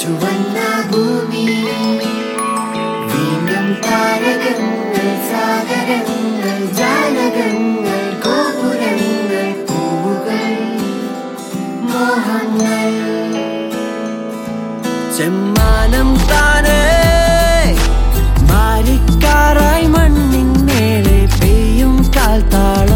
ചുവന്ന ഭൂമി വീണ്ടും താരകങ്ങൾ സാഗരങ്ങൾ ജാലകങ്ങൾ ഗോപുരങ്ങൾ പൂവുകൾ മോഹങ്ങൾ. ചെമ്മാനം താനേ മാലിക്കാറായി മണ്ണിൻ മേലെ പെയ്യും കാൽത്താളം.